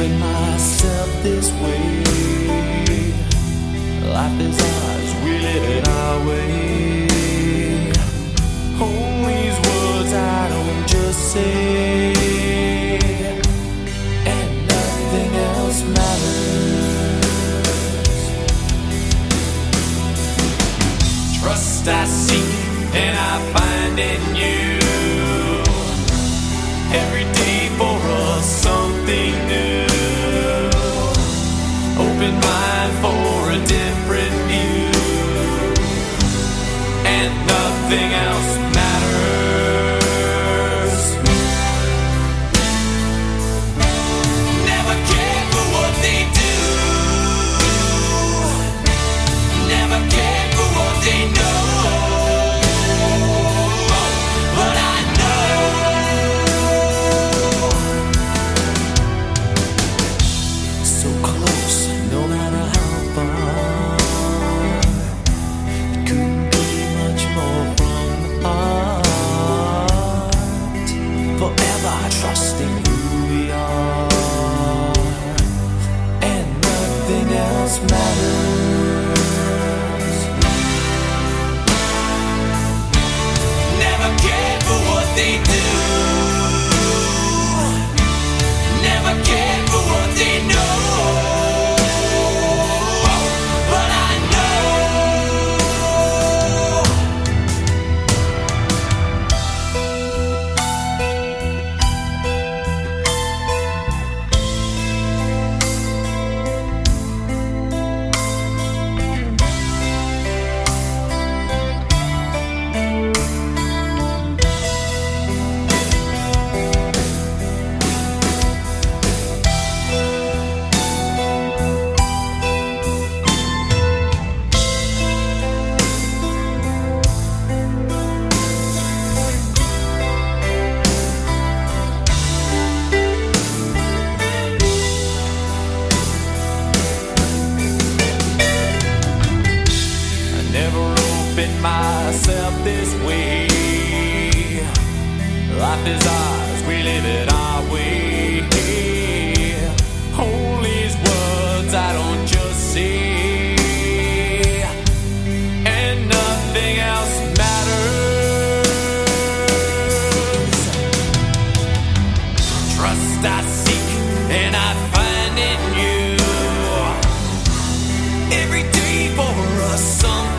bring myself this way. Life is ours, we live it our way. Hold these words I don't just say, and nothing else matters. Trust I seek and I find it. Nothing else Trusting who we are, and nothing else matters. Opened myself this way. Life is ours, we live it our way. Hold these words I don't just say, and nothing else matters. Trust I seek and I find in you. Every day for us something